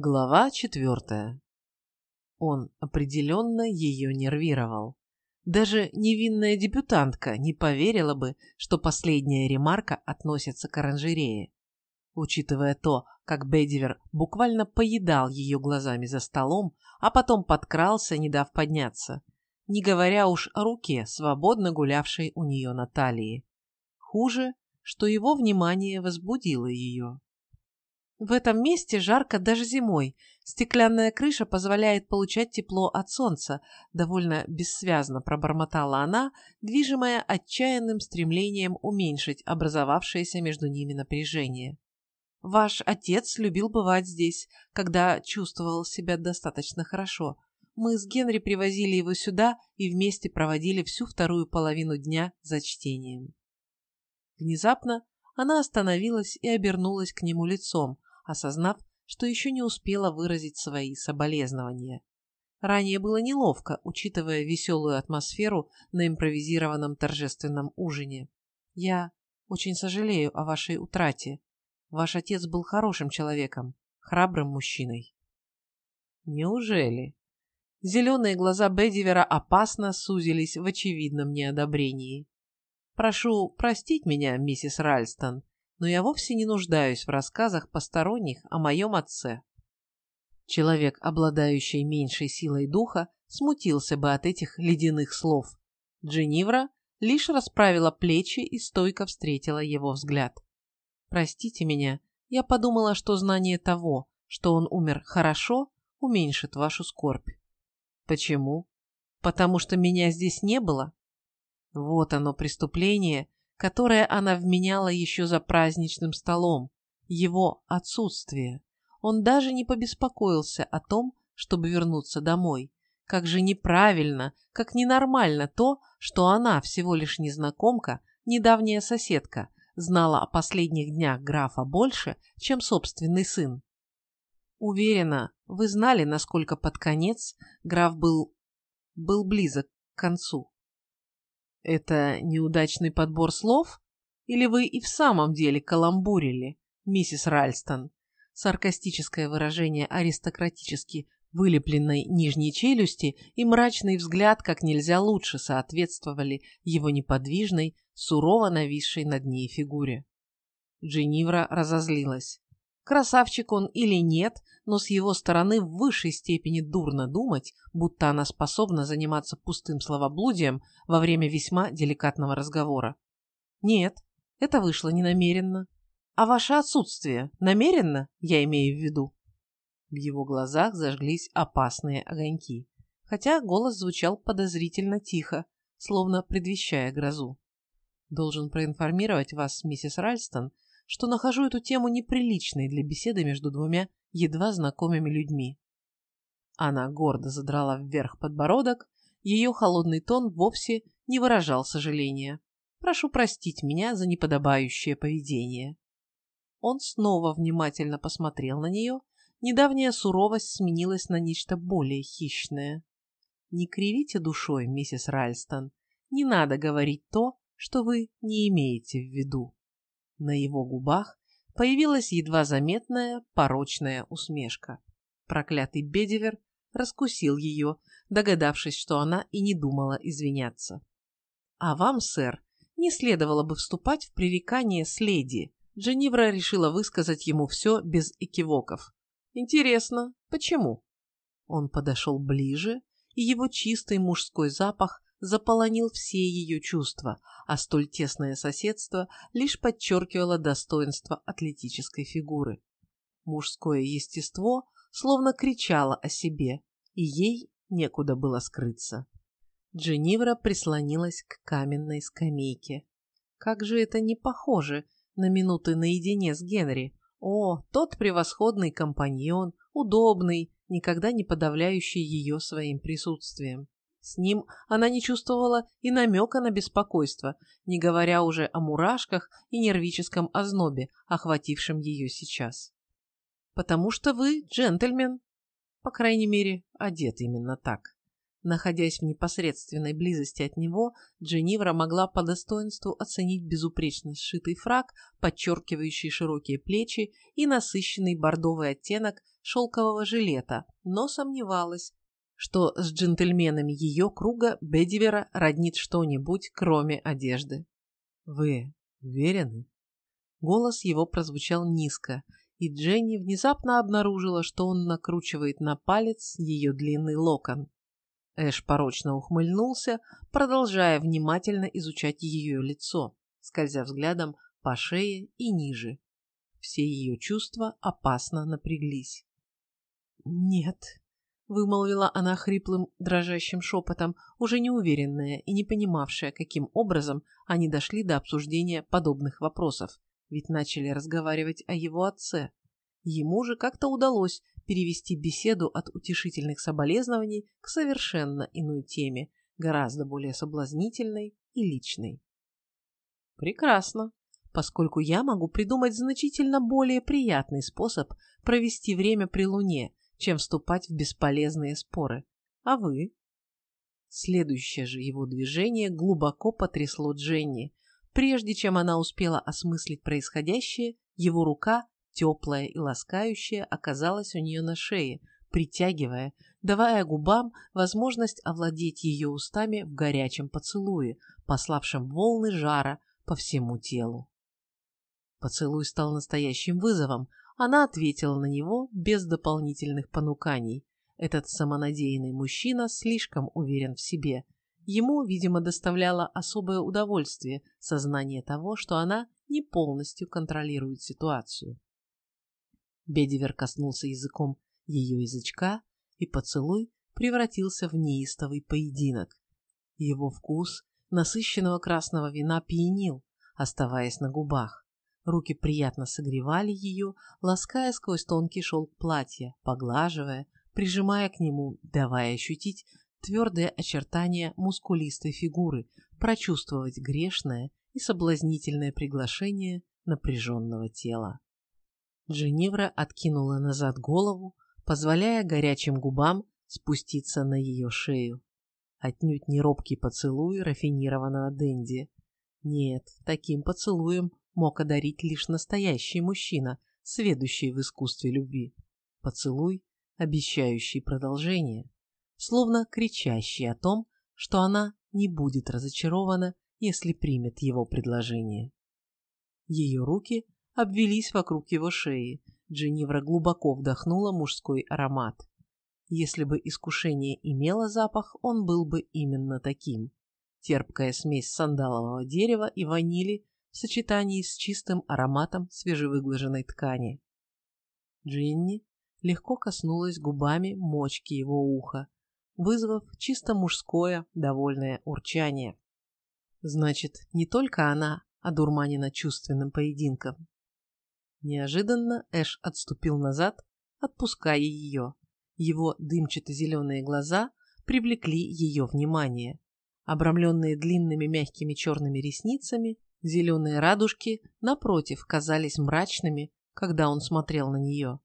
Глава четвертая. Он определенно ее нервировал. Даже невинная дебютантка не поверила бы, что последняя ремарка относится к оранжерее. Учитывая то, как Бедивер буквально поедал ее глазами за столом, а потом подкрался, не дав подняться, не говоря уж о руке, свободно гулявшей у нее на талии. Хуже, что его внимание возбудило ее. В этом месте жарко даже зимой. Стеклянная крыша позволяет получать тепло от солнца, довольно бессвязно пробормотала она, движимая отчаянным стремлением уменьшить образовавшееся между ними напряжение. Ваш отец любил бывать здесь, когда чувствовал себя достаточно хорошо. Мы с Генри привозили его сюда и вместе проводили всю вторую половину дня за чтением. Внезапно она остановилась и обернулась к нему лицом, осознав, что еще не успела выразить свои соболезнования. Ранее было неловко, учитывая веселую атмосферу на импровизированном торжественном ужине. «Я очень сожалею о вашей утрате. Ваш отец был хорошим человеком, храбрым мужчиной». «Неужели?» Зеленые глаза Бедивера опасно сузились в очевидном неодобрении. «Прошу простить меня, миссис Ральстон, но я вовсе не нуждаюсь в рассказах посторонних о моем отце. Человек, обладающий меньшей силой духа, смутился бы от этих ледяных слов. Дженнивра лишь расправила плечи и стойко встретила его взгляд. «Простите меня, я подумала, что знание того, что он умер хорошо, уменьшит вашу скорбь». «Почему?» «Потому что меня здесь не было?» Вот оно преступление, которое она вменяла еще за праздничным столом, его отсутствие. Он даже не побеспокоился о том, чтобы вернуться домой. Как же неправильно, как ненормально то, что она всего лишь незнакомка, недавняя соседка, знала о последних днях графа больше, чем собственный сын. Уверена, вы знали, насколько под конец граф был... был близок к концу. Это неудачный подбор слов? Или вы и в самом деле каламбурили, миссис Ральстон? Саркастическое выражение аристократически вылепленной нижней челюсти и мрачный взгляд как нельзя лучше соответствовали его неподвижной, сурово нависшей над ней фигуре. Дженнивра разозлилась. Красавчик он или нет, но с его стороны в высшей степени дурно думать, будто она способна заниматься пустым словоблудием во время весьма деликатного разговора. Нет, это вышло ненамеренно. А ваше отсутствие намеренно, я имею в виду? В его глазах зажглись опасные огоньки, хотя голос звучал подозрительно тихо, словно предвещая грозу. Должен проинформировать вас, миссис Ральстон, что нахожу эту тему неприличной для беседы между двумя едва знакомыми людьми. Она гордо задрала вверх подбородок, ее холодный тон вовсе не выражал сожаления. «Прошу простить меня за неподобающее поведение». Он снова внимательно посмотрел на нее, недавняя суровость сменилась на нечто более хищное. «Не кривите душой, миссис Ральстон, не надо говорить то, что вы не имеете в виду». На его губах появилась едва заметная порочная усмешка. Проклятый Бедивер раскусил ее, догадавшись, что она и не думала извиняться. «А вам, сэр, не следовало бы вступать в пререкание с леди». Дженнивра решила высказать ему все без экивоков. «Интересно, почему?» Он подошел ближе, и его чистый мужской запах заполонил все ее чувства, а столь тесное соседство лишь подчеркивало достоинство атлетической фигуры. Мужское естество словно кричало о себе, и ей некуда было скрыться. Дженнивра прислонилась к каменной скамейке. Как же это не похоже на минуты наедине с Генри. О, тот превосходный компаньон, удобный, никогда не подавляющий ее своим присутствием. С ним она не чувствовала и намека на беспокойство, не говоря уже о мурашках и нервическом ознобе, охватившем ее сейчас. «Потому что вы джентльмен», по крайней мере, одет именно так. Находясь в непосредственной близости от него, Дженнивра могла по достоинству оценить безупречно сшитый фраг, подчеркивающий широкие плечи и насыщенный бордовый оттенок шелкового жилета, но сомневалась, что с джентльменами ее круга Бедивера роднит что-нибудь, кроме одежды. «Вы уверены?» Голос его прозвучал низко, и Дженни внезапно обнаружила, что он накручивает на палец ее длинный локон. Эш порочно ухмыльнулся, продолжая внимательно изучать ее лицо, скользя взглядом по шее и ниже. Все ее чувства опасно напряглись. «Нет», — вымолвила она хриплым, дрожащим шепотом, уже неуверенная и не понимавшая, каким образом они дошли до обсуждения подобных вопросов, ведь начали разговаривать о его отце. Ему же как-то удалось перевести беседу от утешительных соболезнований к совершенно иной теме, гораздо более соблазнительной и личной. Прекрасно, поскольку я могу придумать значительно более приятный способ провести время при Луне, чем вступать в бесполезные споры. А вы? Следующее же его движение глубоко потрясло Дженни. Прежде чем она успела осмыслить происходящее, его рука теплая и ласкающая, оказалась у нее на шее, притягивая, давая губам возможность овладеть ее устами в горячем поцелуе, пославшем волны жара по всему телу. Поцелуй стал настоящим вызовом, она ответила на него без дополнительных понуканий. Этот самонадеянный мужчина слишком уверен в себе. Ему, видимо, доставляло особое удовольствие сознание того, что она не полностью контролирует ситуацию. Бедивер коснулся языком ее язычка, и поцелуй превратился в неистовый поединок. Его вкус насыщенного красного вина пьянил, оставаясь на губах. Руки приятно согревали ее, лаская сквозь тонкий шелк платья, поглаживая, прижимая к нему, давая ощутить твердые очертания мускулистой фигуры, прочувствовать грешное и соблазнительное приглашение напряженного тела. Дженнивра откинула назад голову, позволяя горячим губам спуститься на ее шею. Отнюдь не робкий поцелуй рафинированного Дэнди. Нет, таким поцелуем мог одарить лишь настоящий мужчина, сведущий в искусстве любви. Поцелуй, обещающий продолжение, словно кричащий о том, что она не будет разочарована, если примет его предложение. Ее руки обвелись вокруг его шеи. Дженнивра глубоко вдохнула мужской аромат. Если бы искушение имело запах, он был бы именно таким. Терпкая смесь сандалового дерева и ванили в сочетании с чистым ароматом свежевыглаженной ткани. Джинни легко коснулась губами мочки его уха, вызвав чисто мужское довольное урчание. Значит, не только она одурманена чувственным поединком, Неожиданно Эш отступил назад, отпуская ее. Его дымчато-зеленые глаза привлекли ее внимание. Обрамленные длинными мягкими черными ресницами, зеленые радужки, напротив, казались мрачными, когда он смотрел на нее.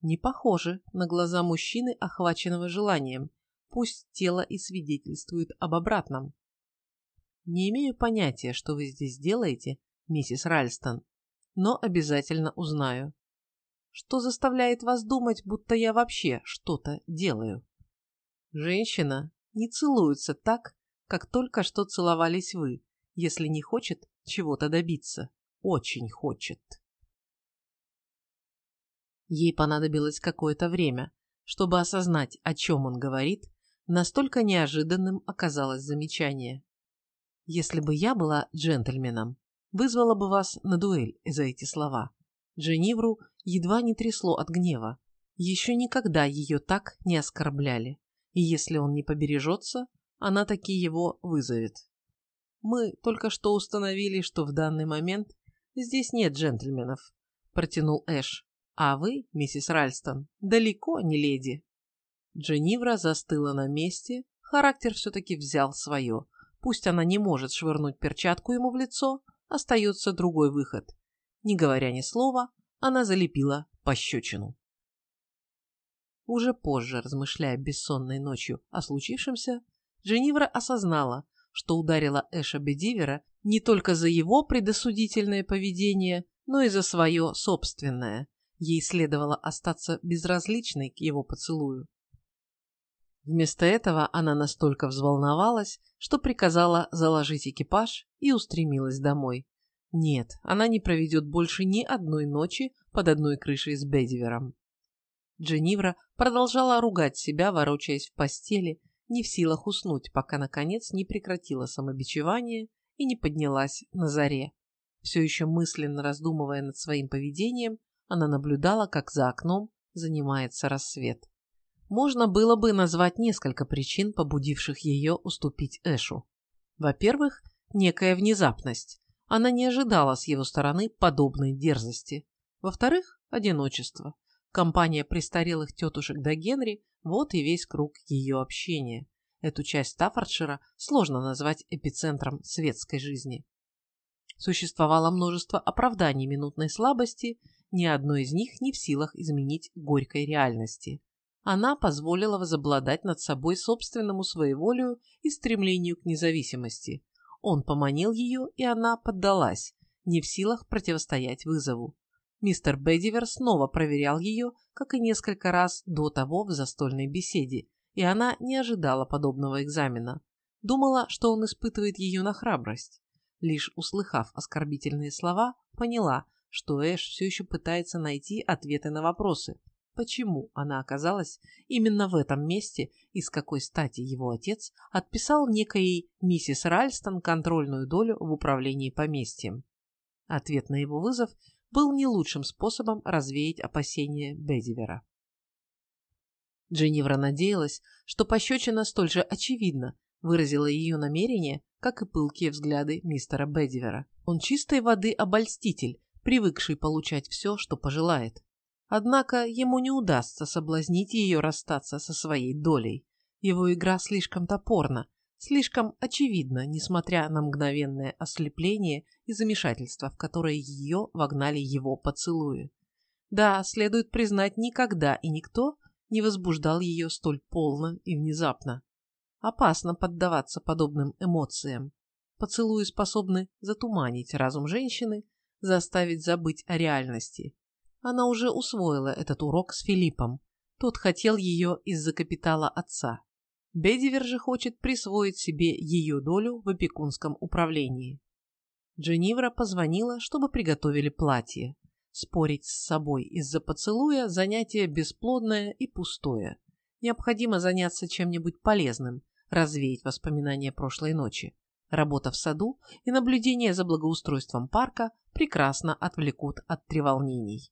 Не похоже на глаза мужчины, охваченного желанием, пусть тело и свидетельствует об обратном. «Не имею понятия, что вы здесь делаете, миссис Ральстон», но обязательно узнаю. Что заставляет вас думать, будто я вообще что-то делаю? Женщина не целуется так, как только что целовались вы, если не хочет чего-то добиться. Очень хочет. Ей понадобилось какое-то время, чтобы осознать, о чем он говорит, настолько неожиданным оказалось замечание. Если бы я была джентльменом, вызвала бы вас на дуэль за эти слова. Дженнивру едва не трясло от гнева. Еще никогда ее так не оскорбляли. И если он не побережется, она таки его вызовет. Мы только что установили, что в данный момент здесь нет джентльменов, протянул Эш. А вы, миссис Ральстон, далеко не леди. Дженнивра застыла на месте, характер все-таки взял свое. Пусть она не может швырнуть перчатку ему в лицо, остается другой выход. Не говоря ни слова, она залепила пощечину. Уже позже, размышляя бессонной ночью о случившемся, Дженнивра осознала, что ударила Эша Бедивера не только за его предосудительное поведение, но и за свое собственное. Ей следовало остаться безразличной к его поцелую. Вместо этого она настолько взволновалась, что приказала заложить экипаж и устремилась домой. Нет, она не проведет больше ни одной ночи под одной крышей с Бедивером. Дженнивра продолжала ругать себя, ворочаясь в постели, не в силах уснуть, пока, наконец, не прекратила самобичевание и не поднялась на заре. Все еще мысленно раздумывая над своим поведением, она наблюдала, как за окном занимается рассвет. Можно было бы назвать несколько причин, побудивших ее уступить Эшу. Во-первых, некая внезапность. Она не ожидала с его стороны подобной дерзости. Во-вторых, одиночество. Компания престарелых тетушек до Генри – вот и весь круг ее общения. Эту часть Стаффордшира сложно назвать эпицентром светской жизни. Существовало множество оправданий минутной слабости, ни одно из них не в силах изменить горькой реальности. Она позволила возобладать над собой собственному своеволию и стремлению к независимости. Он поманил ее, и она поддалась, не в силах противостоять вызову. Мистер Бедивер снова проверял ее, как и несколько раз до того в застольной беседе, и она не ожидала подобного экзамена. Думала, что он испытывает ее на храбрость. Лишь услыхав оскорбительные слова, поняла, что Эш все еще пытается найти ответы на вопросы. Почему она оказалась именно в этом месте и с какой стати его отец отписал некой миссис Ральстон контрольную долю в управлении поместьем? Ответ на его вызов был не лучшим способом развеять опасения Бедивера. Дженнивра надеялась, что пощечина столь же очевидно выразила ее намерение, как и пылкие взгляды мистера Бедивера. Он чистой воды обольститель, привыкший получать все, что пожелает. Однако ему не удастся соблазнить ее расстаться со своей долей. Его игра слишком топорна, слишком очевидно, несмотря на мгновенное ослепление и замешательство, в которое ее вогнали его поцелуи. Да, следует признать, никогда и никто не возбуждал ее столь полно и внезапно. Опасно поддаваться подобным эмоциям. Поцелуи способны затуманить разум женщины, заставить забыть о реальности. Она уже усвоила этот урок с Филиппом. Тот хотел ее из-за капитала отца. Бедивер же хочет присвоить себе ее долю в опекунском управлении. Дженнивра позвонила, чтобы приготовили платье. Спорить с собой из-за поцелуя – занятие бесплодное и пустое. Необходимо заняться чем-нибудь полезным, развеять воспоминания прошлой ночи. Работа в саду и наблюдение за благоустройством парка прекрасно отвлекут от треволнений.